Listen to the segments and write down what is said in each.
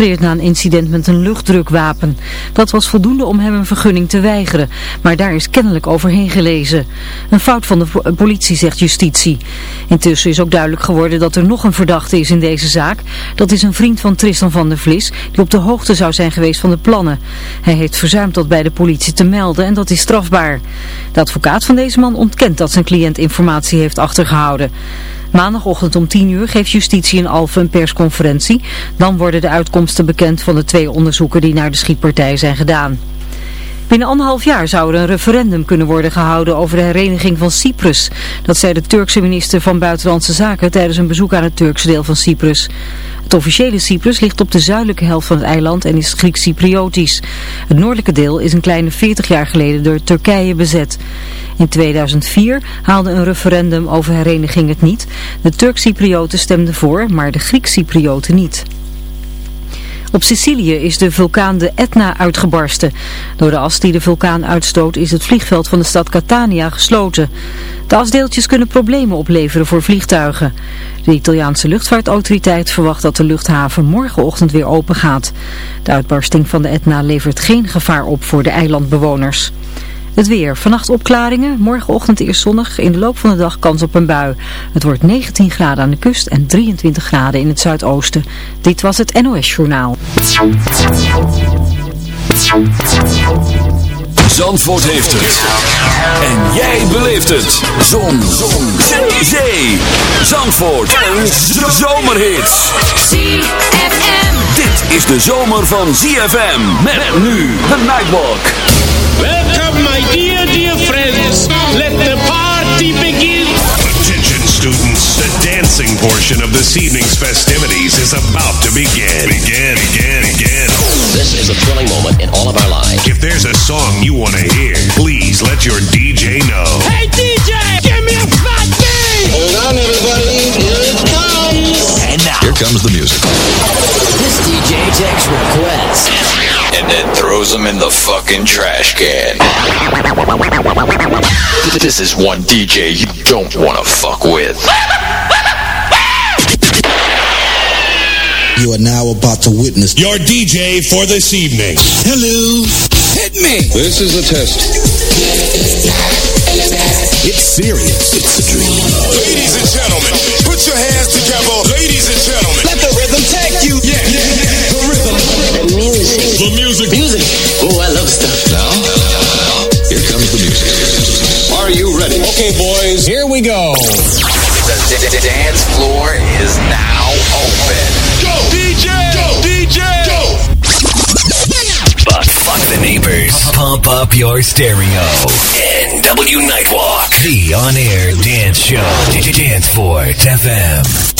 na een incident met een luchtdrukwapen. Dat was voldoende om hem een vergunning te weigeren, maar daar is kennelijk overheen gelezen. Een fout van de politie, zegt justitie. Intussen is ook duidelijk geworden dat er nog een verdachte is in deze zaak. Dat is een vriend van Tristan van der Vlis, die op de hoogte zou zijn geweest van de plannen. Hij heeft verzuimd dat bij de politie te melden en dat is strafbaar. De advocaat van deze man ontkent dat zijn cliënt informatie heeft achtergehouden. Maandagochtend om 10 uur geeft justitie in Alphen een persconferentie. Dan worden de uitkomsten bekend van de twee onderzoeken die naar de schietpartij zijn gedaan. Binnen anderhalf jaar zou er een referendum kunnen worden gehouden over de hereniging van Cyprus. Dat zei de Turkse minister van Buitenlandse Zaken tijdens een bezoek aan het Turkse deel van Cyprus. Het officiële Cyprus ligt op de zuidelijke helft van het eiland en is Grieks-Cypriotisch. Het noordelijke deel is een kleine 40 jaar geleden door Turkije bezet. In 2004 haalde een referendum over hereniging het niet. De Turk-Cyprioten stemden voor, maar de Grieks-Cyprioten niet. Op Sicilië is de vulkaan de Etna uitgebarsten. Door de as die de vulkaan uitstoot is het vliegveld van de stad Catania gesloten. De asdeeltjes kunnen problemen opleveren voor vliegtuigen. De Italiaanse luchtvaartautoriteit verwacht dat de luchthaven morgenochtend weer open gaat. De uitbarsting van de Etna levert geen gevaar op voor de eilandbewoners. Het weer. Vannacht opklaringen. Morgenochtend eerst zonnig. In de loop van de dag kans op een bui. Het wordt 19 graden aan de kust en 23 graden in het zuidoosten. Dit was het NOS Journaal. Zandvoort heeft het. En jij beleeft het. Zon. Zon. Zee. Zee. Zandvoort. Een zomerhit. ZFM. Dit is de zomer van ZFM. Met nu de Nightwalk. Welcome my dear, dear friends. Let the party begin. Attention students, the dancing portion of this evening's festivities is about to begin. Begin, begin, begin. This is a thrilling moment in all of our lives. If there's a song you want to hear, please let your DJ know. Hey DJ, give me a fat beat. Hold on everybody, here it comes. And now, here comes the music. This DJ takes requests. And then throws them in the fucking trash can. This is one DJ you don't want to fuck with. You are now about to witness Your DJ for this evening. Hello. Hit me. This is a test. It's serious. It's a dream. Ladies and gentlemen, put your hands together. Ladies and gentlemen. Let the rhythm take you. Yeah, yeah, music. The music. Music. Oh, I love stuff. Now, here comes the music. Are you ready? Okay, boys, here we go. The d- d- dance floor is now open. Go, DJ. Go, DJ. Go. But fuck the neighbors. Pump up your stereo. NW Nightwalk. The on-air dance show. Danceport FM.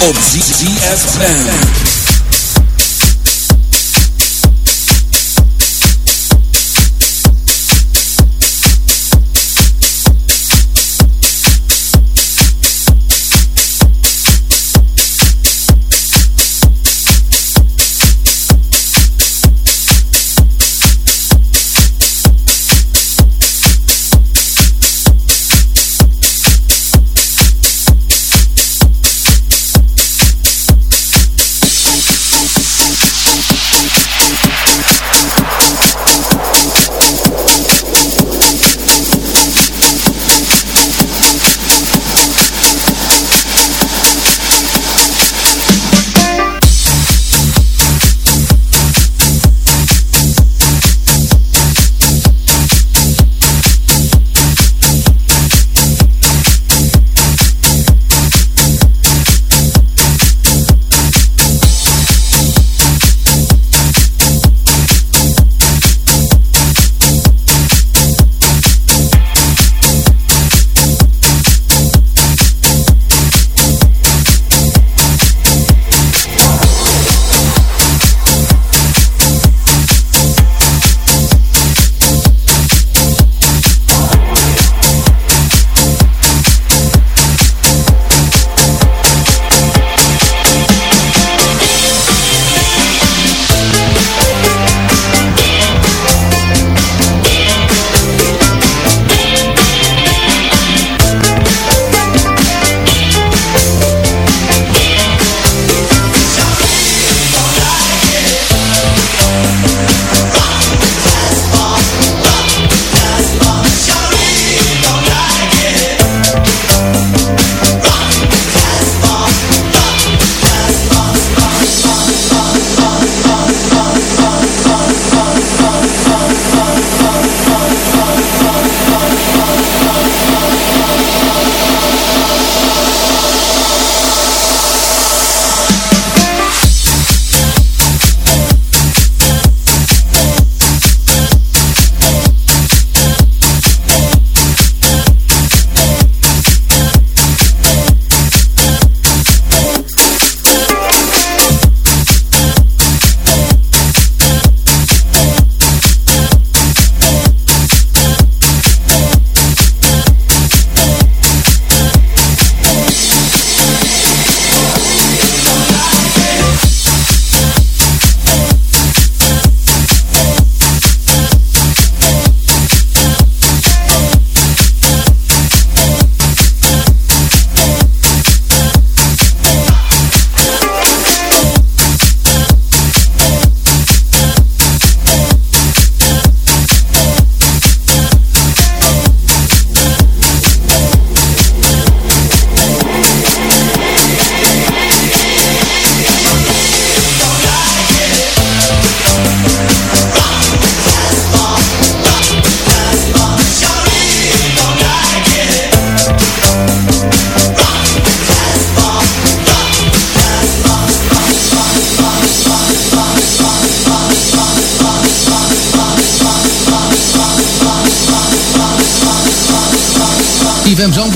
Op ZFM.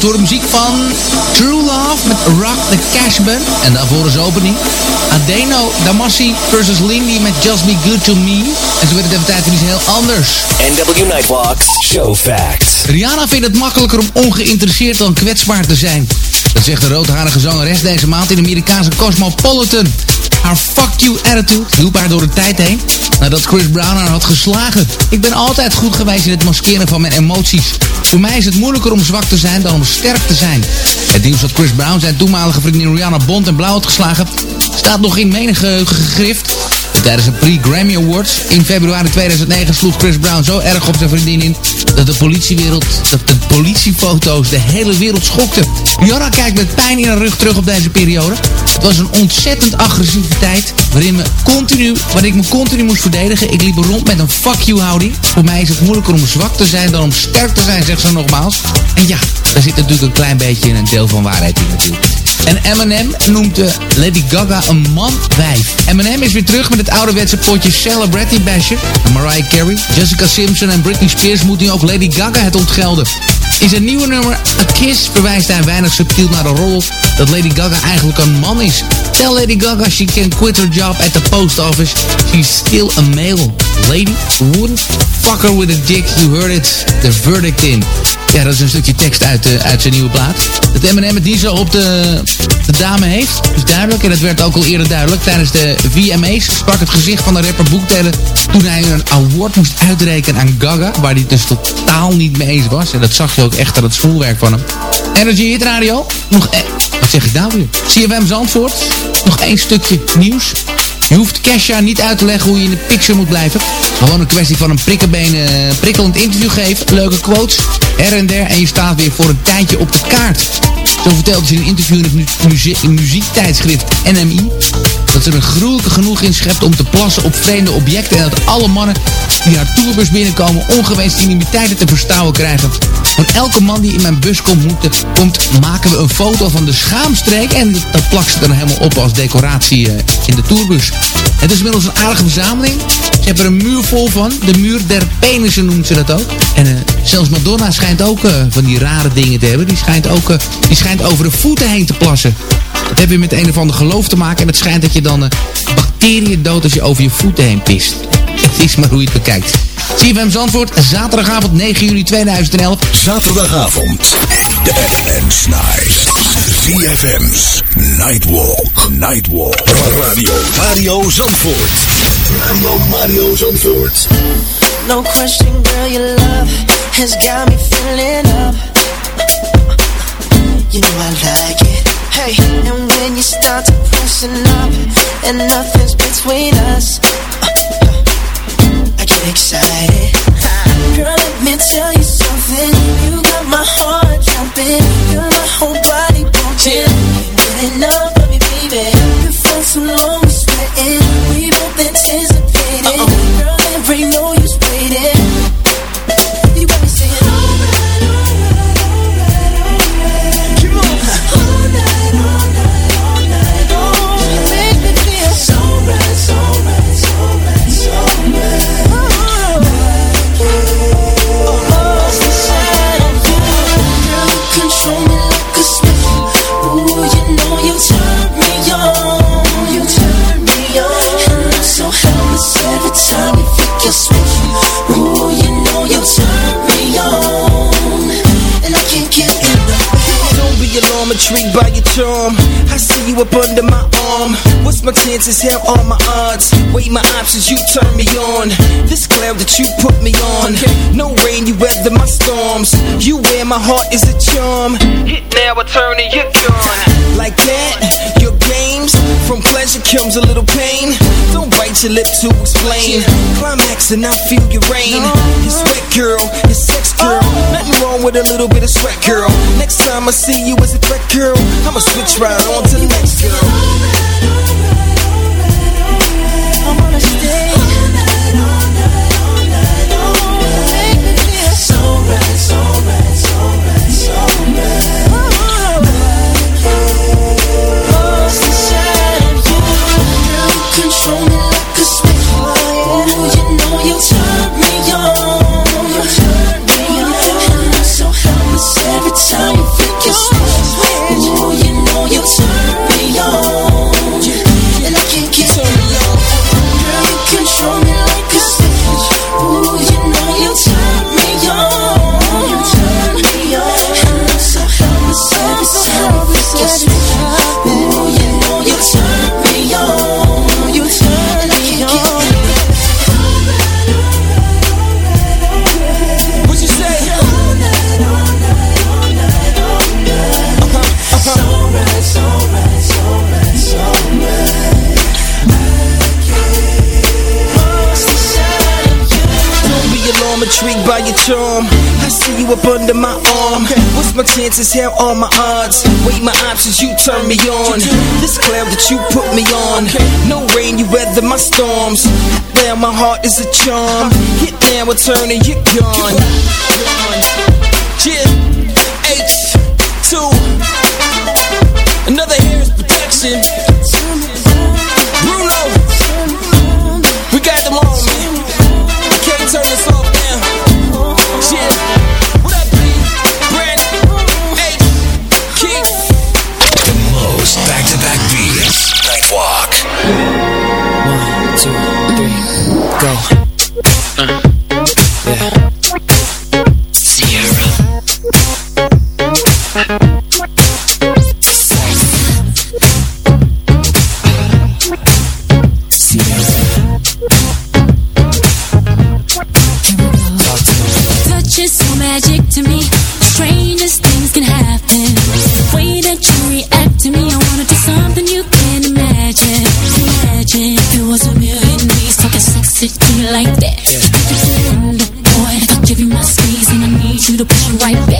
CFM Zandvoort. Muziek van True Love met Rock the Cashman. En daarvoor is opening. Adeno Damassi versus Lindy met Just Be Good To Me. En zo werd het even tijd voor iets heel anders. NW Nightwalk Show Facts. Rihanna vindt het makkelijker om ongeïnteresseerd dan kwetsbaar te zijn. Dat zegt de roodharige zangeres deze maand in de Amerikaanse Cosmopolitan. Haar fuck you attitude hielp haar door de tijd heen nadat Chris Brown haar had geslagen. Ik ben altijd goed geweest in het maskeren van mijn emoties. Voor mij is het moeilijker om zwak te zijn dan om sterk te zijn. Het nieuws dat Chris Brown zijn toenmalige vriendin Rihanna Bond en blauw had geslagen... staat nog in menige gegrift. Tijdens een pre-Grammy Awards in februari 2009 sloeg Chris Brown zo erg op zijn vriendin in... dat de politiewereld, dat de politiefoto's de hele wereld schokten. Rihanna kijkt met pijn in haar rug terug op deze periode. Het was een ontzettend agressieve tijd waarin, me continu, waarin ik me continu moest verdedigen. Ik liep rond met een fuck you houding. Voor mij is het moeilijker om zwak te zijn dan om sterk te zijn, zegt ze nogmaals. En ja, daar zit natuurlijk een klein beetje een deel van waarheid in natuurlijk. En Eminem noemt uh, Lady Gaga een man-wijf. Eminem is weer terug met het ouderwetse potje Celebrity Basher. Mariah Carey, Jessica Simpson en Britney Spears moeten nu ook Lady Gaga het ontgelden. In zijn nieuwe nummer A Kiss verwijst hij weinig subtiel naar de rol dat Lady Gaga eigenlijk een man is. Tell Lady Gaga she can quit her job at the post office. She's still a male. Lady wouldn't fuck her with a dick. You heard it. The verdict in. Ja, dat is een stukje tekst uit, uh, uit zijn nieuwe plaat. Het niet zo op de, de dame heeft, is duidelijk. En dat werd ook al eerder duidelijk. Tijdens de VMA's sprak het gezicht van de rapper Boektellen... toen hij een award moest uitrekenen aan Gaga... waar hij dus totaal niet mee eens was. En dat zag je ook echt aan het schoolwerk van hem. Energy Hit Radio. Nog e Wat zeg ik nou weer? CFM Zandvoort. Nog één stukje nieuws. Je hoeft Kesha niet uit te leggen hoe je in de picture moet blijven. Gewoon een kwestie van een uh, prikkelend interview geven. Leuke quotes, her en der. En je staat weer voor een tijdje op de kaart. Zo vertelde ze in een interview in het muzie muziektijdschrift NMI... dat ze er gruwelijke genoeg in schept om te plassen op vreemde objecten... en dat alle mannen die haar tourbus binnenkomen ongewenste intimiteiten te verstouwen krijgen. Van elke man die in mijn bus komt, komt maken we een foto van de schaamstreek... en dat plakt ze dan helemaal op als decoratie uh, in de tourbus. Het is inmiddels een aardige verzameling. Ze hebben er een muur vol van. De muur der penissen noemt ze dat ook. En uh, zelfs Madonna schijnt ook uh, van die rare dingen te hebben. Die schijnt ook uh, die schijnt over de voeten heen te plassen. Dat heeft weer met een of ander geloof te maken. En het schijnt dat je dan bacteriën dood als je over je voeten heen pist. Het is maar hoe je het bekijkt. CFM Zandvoort, zaterdagavond 9 juli 2011. Zaterdagavond, de FM's Night. CFM's Nightwalk. Nightwalk. Radio Mario Zandvoort. Radio Mario Zandvoort. No question, girl, your love has got me feeling up. You know I like it. Hey, and when you start to pushing up and nothing's between us, excited. Girl, let me tell you something. You got my heart jumping, feel intrigued by your charm. I see you up under my arm. What's my chances? Hell, all my odds. Weigh my options, you turn me on. This cloud that you put me on. No rain, you weather my storms. You wear my heart is a charm. Hit now, I turn and you're gone. Like that, your games. From pleasure comes a little pain. Don't bite your lip to explain. Climax and I feel your rain. It's wet, girl. It's sex, girl. Nothing wrong with a little bit of sweat, girl. Next time I see you as a threat, girl, I'ma switch right on to the next girl. Chances? Hell, all my odds. Wait, my options, you turn me on. This cloud that you put me on. No rain, you weather my storms. Now my heart is a charm. Hit now, I turn and you're gone. Yeah, H2. Another hair is protection. Bruno, we got them on, man. Can't turn this off you And you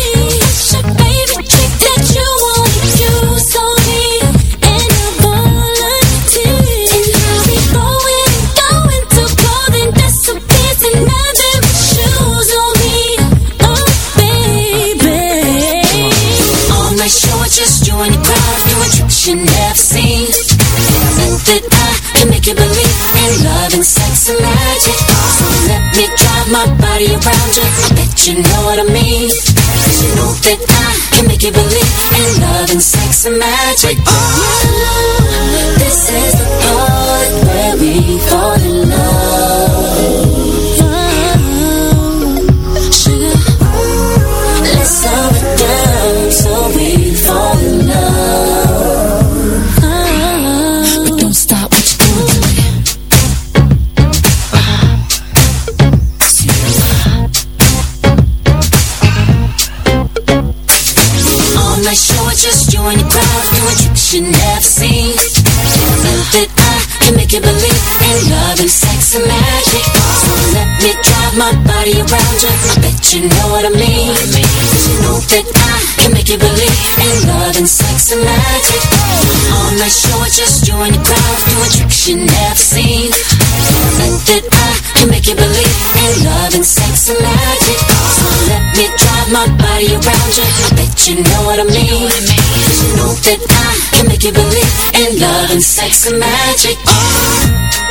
you never seen. Think that I can make you believe in. Love and sex and magic. So let me drive my body around you. I bet you know what I mean. Cause you know that I can make you believe in love and sex and magic. Oh, This is the part where we fall drive around you. I bet you know what I mean. You know that I can make you believe in love and sex and magic. All night show it's just you and your crowd. Doing tricks you never seen. Think that I can make you believe in love and sex and magic. So let me drive my body around you. I bet you know what I mean. You know that I can make you believe in love and sex and magic. Sex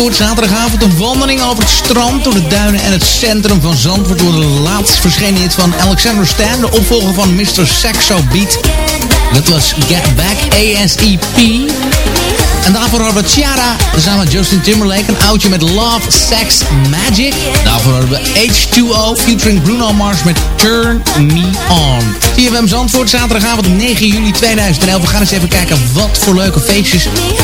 Zandvoort. Zaterdagavond een wandeling over het strand, door de duinen en het centrum van Zandvoort. Door de laatst verschenen hit van Alexander Stan, de opvolger van Mr. Saxo Beat. Dat was Get Back ASEP. En daarvoor hadden we Ciara samen met Justin Timberlake. Een oudje met Love, Sex, Magic. Daarvoor hadden we H2O featuring Bruno Mars met Turn Me On. CFM Zandvoort, zaterdagavond 9 juni 2011. We gaan eens even kijken wat voor leuke feestjes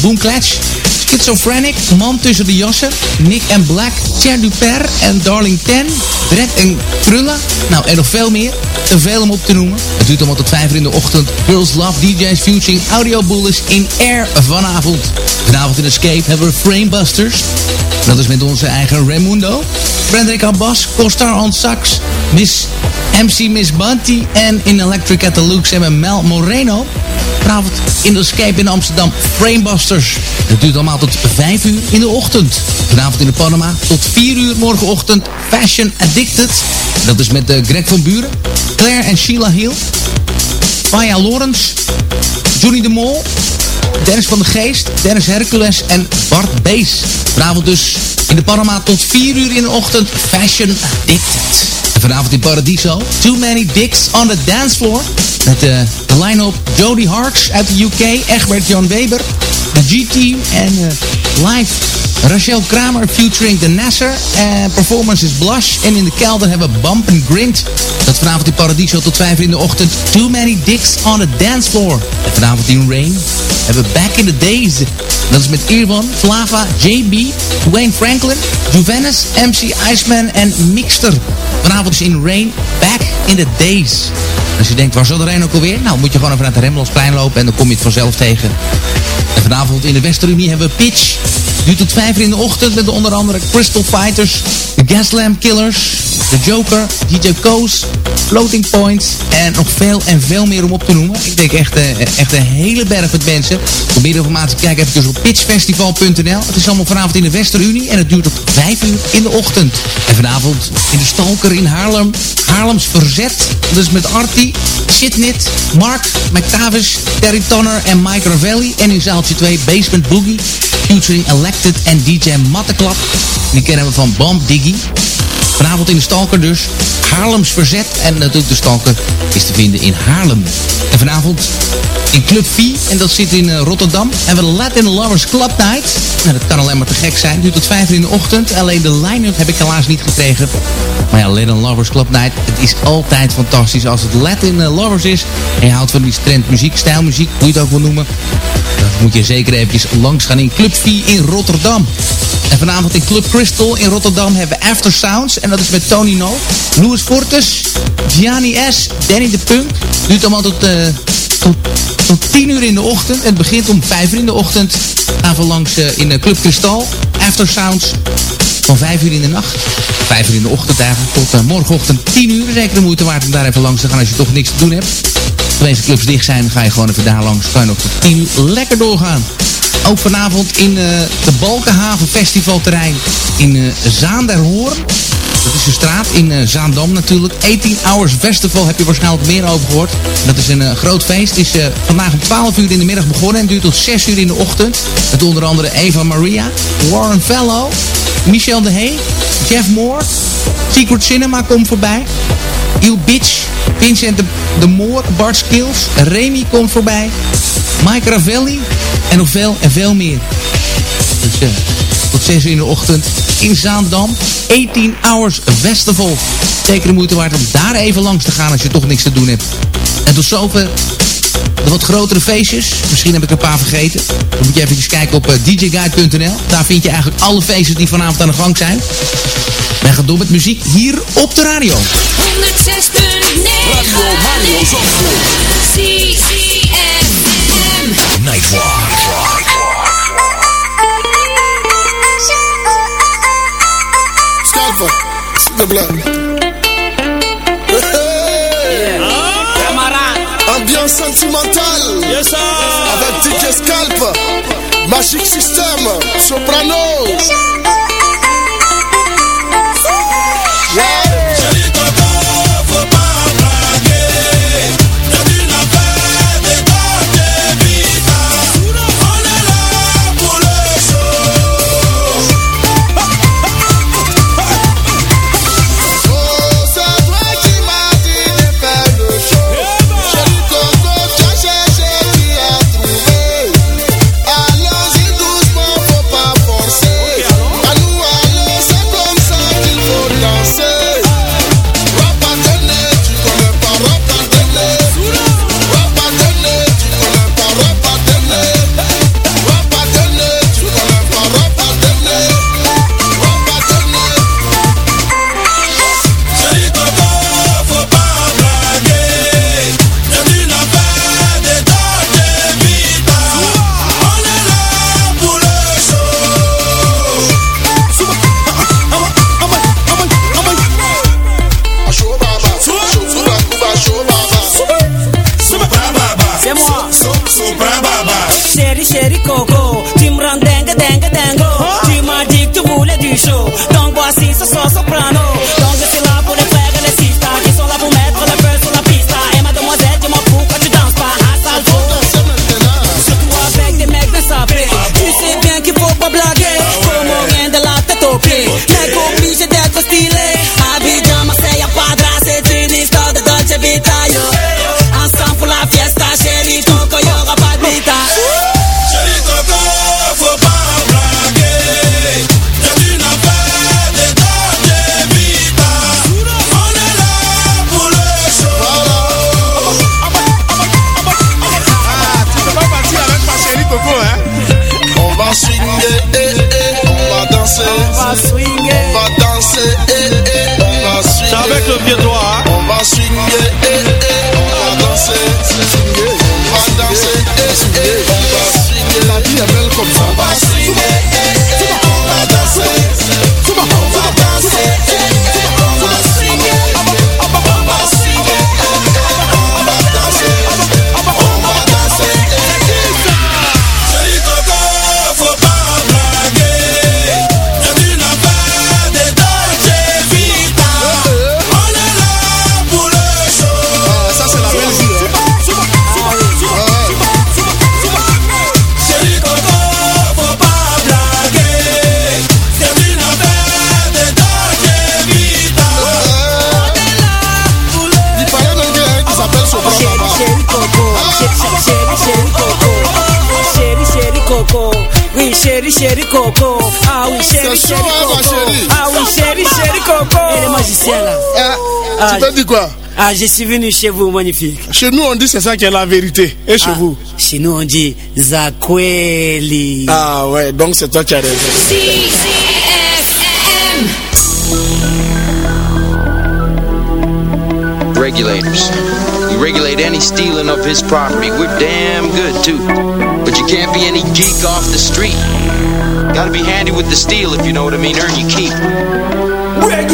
Boom Clatch, Schizophrenic, Man tussen de jassen, Nick and Black, Cher Duper en Darling Ten, Brett en Krulla. Nou, en nog veel meer. Te veel om op te noemen. Het duurt allemaal tot 5 uur in de ochtend. Girls Love DJ's featuring Audio Bullies in Air vanavond. Vanavond in Escape hebben we Framebusters. Dat is met onze eigen Raimundo. Frederik Abbas, Costar on Sax, Miss MC Miss Bunty en in Electric at the Lux hebben Mel Moreno. Vanavond in de Escape in Amsterdam Framebusters. Het duurt allemaal tot 5 uur in de ochtend. Vanavond in de Panama tot 4 uur morgenochtend Fashion Addicted. Dat is met uh, Greg van Buren, Claire en Sheila Hill, Maya Lawrence, Johnny de Mol, Dennis van de Geest, Dennis Hercules en Bart Bees. Vanavond dus in de Panama tot 4 uur in de ochtend Fashion Addicted. Vanavond in Paradiso, Too Many Dicks on the Dance Floor. Met uh, de line-up Jody Harks uit de UK, Egbert John Weber, de G-Team en uh, live Rachel Kramer featuring The Nasser. En performance is Blush. En in de kelder hebben we Bump and Grind. Dat vanavond in Paradiso tot 5 uur in de ochtend. Too Many Dicks on the Dance Floor. Vanavond in Rain hebben we Back in the Days. Dat is met Irwan, Flava, JB, Wayne Franklin, Juvenis, MC Iceman en Mixter. Vanavond is in Rain, Back in the Days. Als je denkt, waar zat er een ook alweer? Nou, moet je gewoon even naar het Remmelsplein lopen en dan kom je het vanzelf tegen. En vanavond in de Westerunie hebben we Pitch. Duurt tot 5 uur in de ochtend met onder andere Crystal Fighters, de Gaslamp Killers, de Joker, DJ Koos, Floating Points en nog veel en veel meer om op te noemen. Ik denk echt, uh, echt een hele berg met mensen. Voor meer informatie kijk even op pitchfestival.nl. Het is allemaal vanavond in de Westerunie en het duurt tot 5 uur in de ochtend. En vanavond in de Stalker in Haarlem, Haarlems Verzet. Is met Artie, Shitnit, Mark, McTavish, Terry Tonner en Mike Ravelli. En in zaaltje 2 Basement Boogie, featuring Elected en DJ Matteklap. Die kennen we van Bomb Diggy. Vanavond in de Stalker dus. Haarlems Verzet. En natuurlijk de Stalker is te vinden in Haarlem. En vanavond in Club V. En dat zit in uh, Rotterdam. En we Latin Lovers Club Night. Nou, dat kan alleen maar te gek zijn. Duurt tot 5 uur in de ochtend. Alleen de line-up heb ik helaas niet gekregen. Maar ja, Latin Lovers Club Night. Het is altijd fantastisch als het Latin Lovers is. En je houdt van die trendmuziek, stijlmuziek. Hoe je het ook wil noemen. Moet je zeker eventjes langs gaan in Club V in Rotterdam. En vanavond in Club Crystal in Rotterdam hebben we After Sounds. En dat is met Tony No, Louis Fortes, Gianni S, Danny de Punk. Duurt allemaal tot, uh, tot, tot 10 uur in de ochtend. En het begint om 5 uur in de ochtend. Gaan we langs uh, in uh, Club Crystal. After Sounds van 5 uur in de nacht. 5 uur in de ochtend eigenlijk. Tot morgenochtend 10 uur. Zeker de moeite waard om daar even langs te gaan als je toch niks te doen hebt. Deze clubs dicht zijn, ga je gewoon even daar langs. Kan je nog tot 10 uur lekker doorgaan. Ook vanavond in uh, de Balkenhaven Festivalterrein in uh, Zaanderhoorn. Dat is de straat in uh, Zaandam natuurlijk. 18 Hours Festival heb je waarschijnlijk meer over gehoord. Dat is een groot feest. Is vandaag om 12 uur in de middag begonnen en duurt tot 6 uur in de ochtend. Met onder andere Eva Maria, Warren Fellow, Michel de Hey, Jeff Moore, Secret Cinema komt voorbij. Il Bitch, Vincent de, de Moor, Bart Skills, Remy komt voorbij. Mike Ravelli en nog veel en veel meer. Dus uh, tot 6 uur in de ochtend in Zaandam. 18 Hours Festival. Zeker de moeite waard om daar even langs te gaan als je toch niks te doen hebt. En tot zover de wat grotere feestjes. Misschien heb ik er een paar vergeten. Dan moet je even kijken op uh, djguide.nl. Daar vind je eigenlijk alle feestjes die vanavond aan de gang zijn. Wij gaan door met muziek hier op de radio. 106.9 Radio Mario Nightwalk. Alpha, s'il te plaît. Ambiance sentimentale. Yes, sir. Avec DJ Scalp. Magic System. Soprano. Va swinguer. Va danser, eh. Dire quoi? Ah, je suis venu chez vous, magnifique. Chez nous, on dit c'est ça qui est la vérité. Et chez Ah, vous? Chez nous, on dit Zakweli. Ah ouais, donc c'est toi qui as raison. Regulators. We regulate any stealing of his property. We're damn good too. But you can't be any geek off the street. Gotta be handy with the steel if you know what I mean. Earn your keep. Regulators!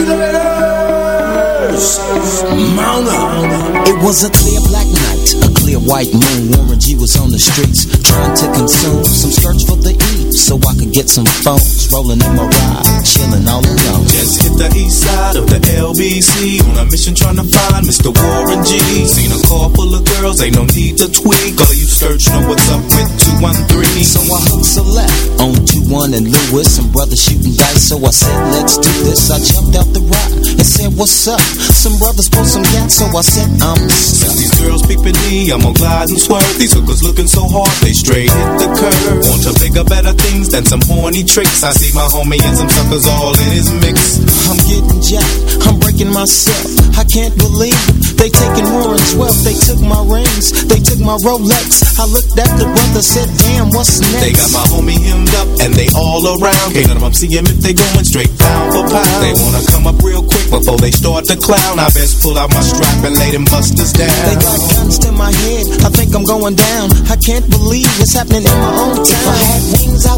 Up. It was a clear black night, a clear white moon. Warren G was on the streets trying to consume some search for the so I could get some phones rolling in my ride, chilling all alone. Just hit the east side of the LBC on a mission trying to find Mr. Warren G. Seen a car full of girls, ain't no need to tweak. All you search know what's up with 213. So I hooked a left on 2-1 and Lewis, some brothers shooting dice. So I said, let's do this. I jumped out the ride and said, what's up? Some brothers pulled some gas, so I said, I'm stuck. these girls peeping me, I'm gonna glide and swerve. These hookers looking so hard, they straight hit the curve. Want to bigger, better things than some horny tricks. I see my homie and some suckers all in his mix. I'm getting jacked, I'm breaking myself. I can't believe they taking more than 12. They took my rings, they took my Rolex. I looked at the brother, said, damn, what's next? They got my homie hemmed up and they all around. Can't none of them see him if they going straight pound for pound. They wanna come up real quick before they start to clown. I best pull out my strap and lay them busters down. They got guns to my head, I think I'm going down. I can't believe it's happening in my own town. If I had wings, I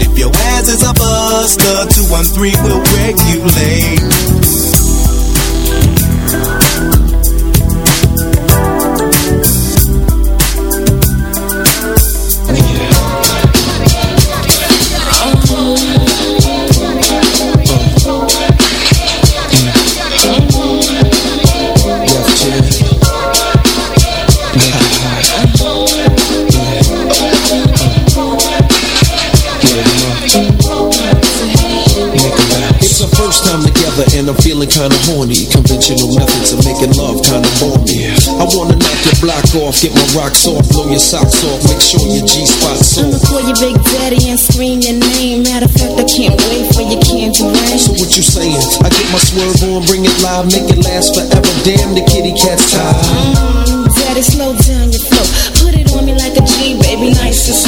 If your ass is a buster, 213 will regulate. Feeling kinda horny. Conventional methods of making love kinda bore me. I wanna knock your block off, get my rocks off, blow your socks off, make sure your G-spot's I'ma call you Big Daddy and scream your name. Matter of fact, I can't wait for your candy rain. So what you saying? I get my swerve on, bring it live, make it last forever. Damn, the kitty cat's tired. Mm, Daddy, slow down your flow. Put it on me like a G, baby, nice and slow.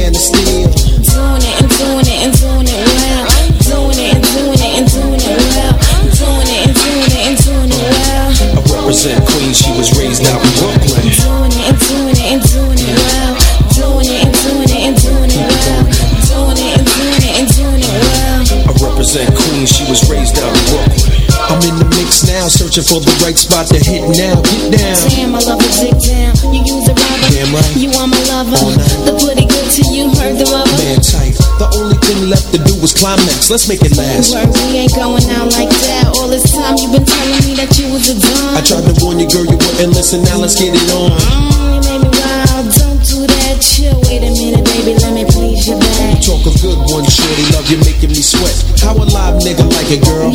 searching for the right spot to hit now. Get down. Damn, I love the dick down. You use the rubber. Damn right. You are my lover. The pretty good to you, heard the rubber. Man tight. The only thing left to do is climax. Let's make it last. Word, we ain't going out like that. All this time you been telling me that you was a dumb. I tried to warn you, girl, you wouldn't listen. Now let's get it on. Mm, you made me wild. Don't do that. Chill. Wait a minute, baby. Let me please you back. Talk a good one, shorty. Love you, making me sweat. How a live nigga like it, girl?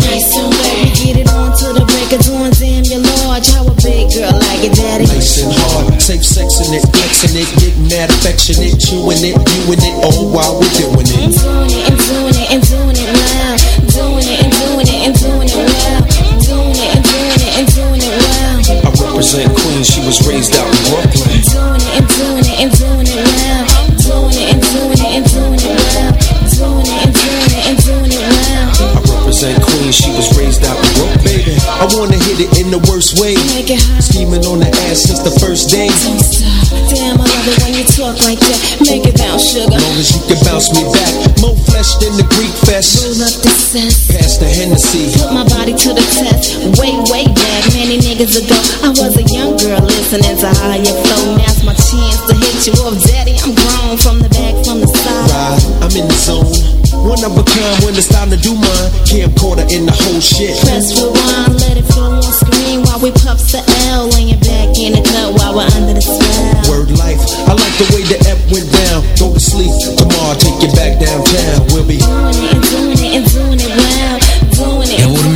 kicking it, getting that affectionate, chewing it, viewing it, oh while we're doing it. And doing it, and doing it, and doing it now. Doing it, and doing it, and doing it well. Doing it, and doing it, and doing it well. I represent Queens, she was raised out in Brooklyn. Doing it, and doing it, and doing it well. Doing it, and doing it, and doing it well. Doing it, and doing it, and doing it well. I represent Queens, she was raised out in Brooklyn. Baby, I want hit it in the worst way. Make it hot. Scheming on the ass since the first day. Damn, I love it when you talk like that. Make it bounce, sugar. Long as you can bounce me back. More flesh than the Greek fest. Roll up the cess. Pass the Hennessy. Put my body to the test. Way, way back, many niggas ago. I was a young girl listening to higher flow. Now's my chance to hit you up, daddy. I'm grown from the back, from the side. Ride, I'm in the zone. One of a kind when it's time to do mine. Camcorder in the whole shit. Press rewind, let it flow while we puffs the L. Laying back in the cut while we're under the spell. Word life, I like the way the F went down. Go to sleep, tomorrow I'll take you back downtown. We'll be Doing it and doing it and doing it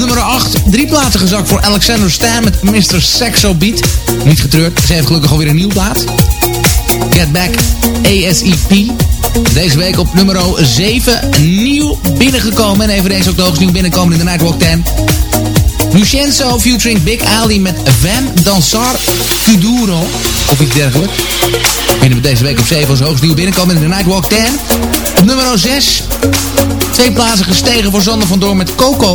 Nummer 8. Drie plaatsen gezakt voor Alexander Stan met Mr. Sexo Beat. Niet getreurd, ze heeft gelukkig alweer een nieuw plaat. Get Back ASEP. Deze week op nummer 7 nieuw binnengekomen. En eveneens ook de hoogst nieuw binnenkomen in de Nightwalk 10. Lucenzo featuring Big Ali met Van Dansar Kuduro. Of iets dergelijks. Vinden we deze week op 7 als hoogst nieuw binnenkomen in de Nightwalk 10. Op nummer 6. Twee plaatsen gestegen voor Sander van Door met Coco.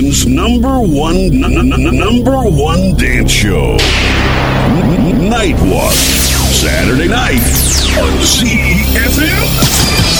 Number one, n- n- n- number one dance show. N- Nightwalk. Saturday night on CFM.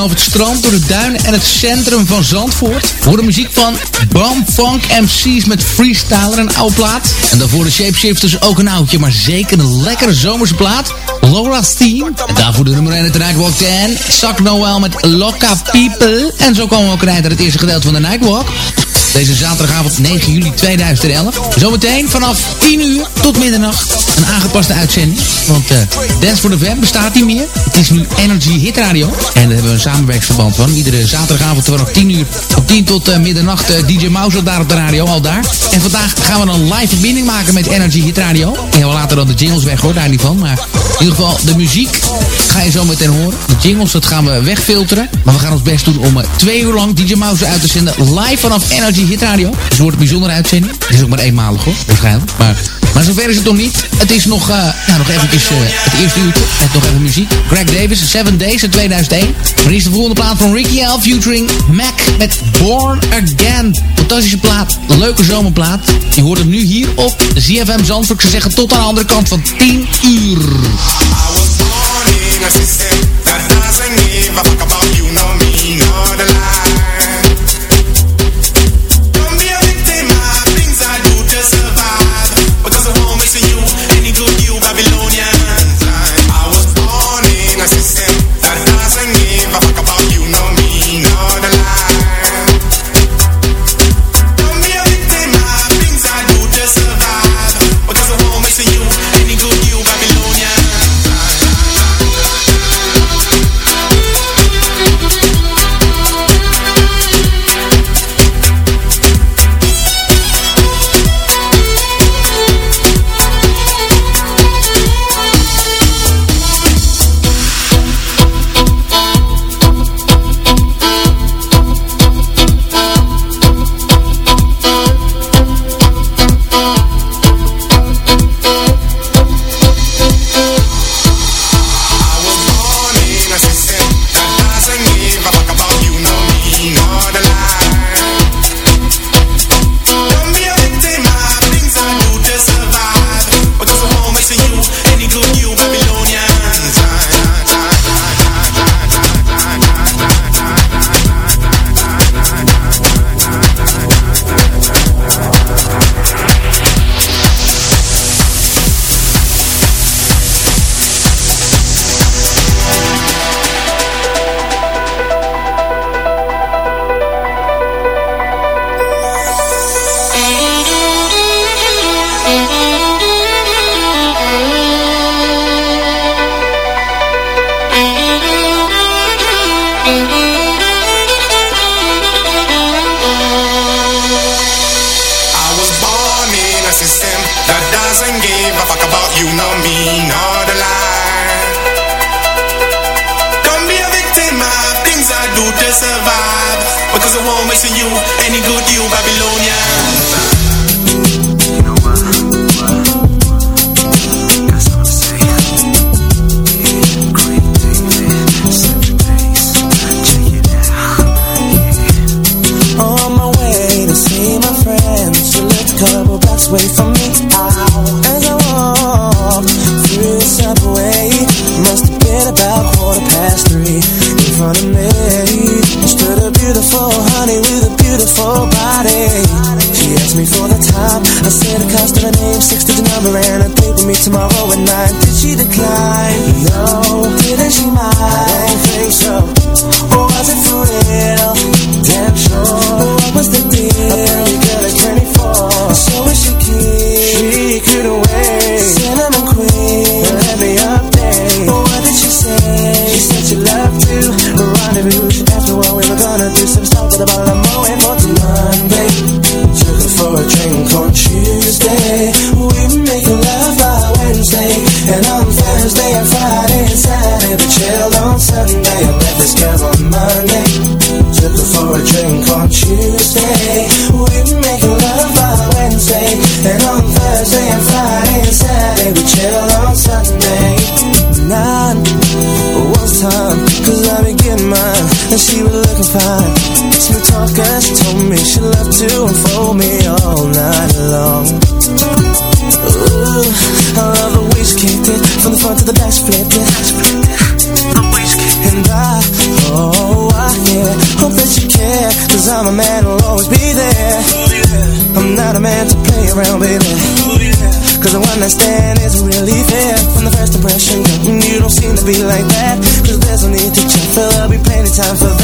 Over het strand, door de duinen en het centrum van Zandvoort. Voor de muziek van Bam MC's met Freestyler, een oude plaat. En daarvoor de Shapeshifters, ook een oudje, maar zeker een lekkere zomerse plaat. Laura's Team. En daarvoor de nummer 1 het Nightwalk 10. Zak Noel met Loca People. En zo komen we ook rijden naar het eerste gedeelte van de Nightwalk. Deze zaterdagavond 9 juli 2011. Zometeen vanaf 10 uur tot middernacht een aangepaste uitzending. Want eh Dance for the Web bestaat niet meer. Het is nu Energy Hit Radio. En daar hebben we een samenwerksverband van. Iedere zaterdagavond vanaf 10 uur op 10 tot eh, middernacht eh, DJ Mouse daar op de radio, al daar. En vandaag gaan we een live verbinding maken met Energy Hit Radio. En we later dan de jingles weg hoor, daar niet van. Maar in ieder geval de muziek ga je zo meteen horen. De jingles, dat gaan we wegfilteren. Maar we gaan ons best doen om eh, twee uur lang DJ Mouse uit te zenden. Live vanaf Energy Hit Radio. Het wordt een bijzondere uitzending. Het is ook maar eenmalig hoor, waarschijnlijk. Maar, maar zover is het nog niet. Het is nog, eh nou, nog eventjes eh, het eerste uurtje. Met nog even muziek. Greg Davis, Seven Days in 2001. Maar is de volgende plaat van Ricky L. Featuring Mac met Born Again. Fantastische plaat. Leuke zomerplaat. Je hoort het nu hier op ZFM Zandvoort. Ze zeggen tot aan de andere kant van 10 uur. Eh? A system. And as I never fuck about you.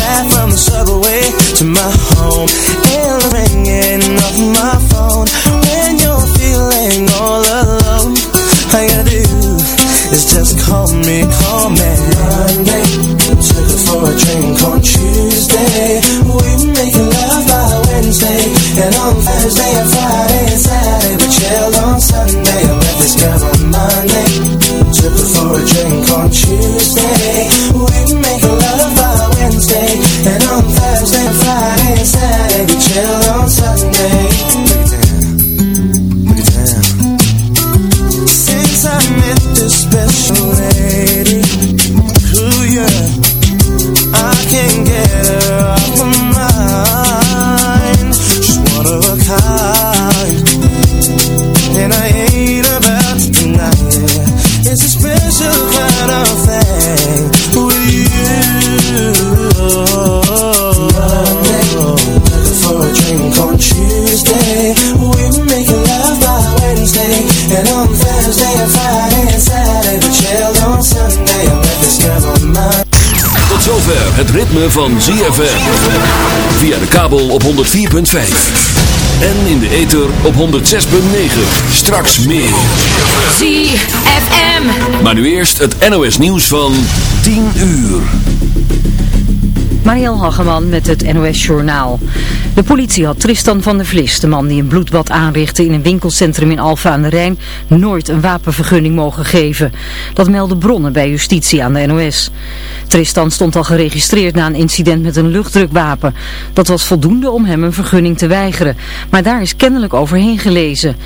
ride from the subway to my home. And the ringing of my phone van ZFM. Via de kabel op 104.5. En in de ether op 106.9. Straks meer. ZFM. Maar nu eerst het NOS nieuws van 10 uur. Mariel Hageman met het NOS Journaal. De politie had Tristan van der Vlis, de man die een bloedbad aanrichtte in een winkelcentrum in Alfa aan de Rijn, nooit een wapenvergunning mogen geven. Dat melden bronnen bij justitie aan de NOS. Tristan stond al geregistreerd na een incident met een luchtdrukwapen. Dat was voldoende om hem een vergunning te weigeren. Maar daar is kennelijk overheen gelezen.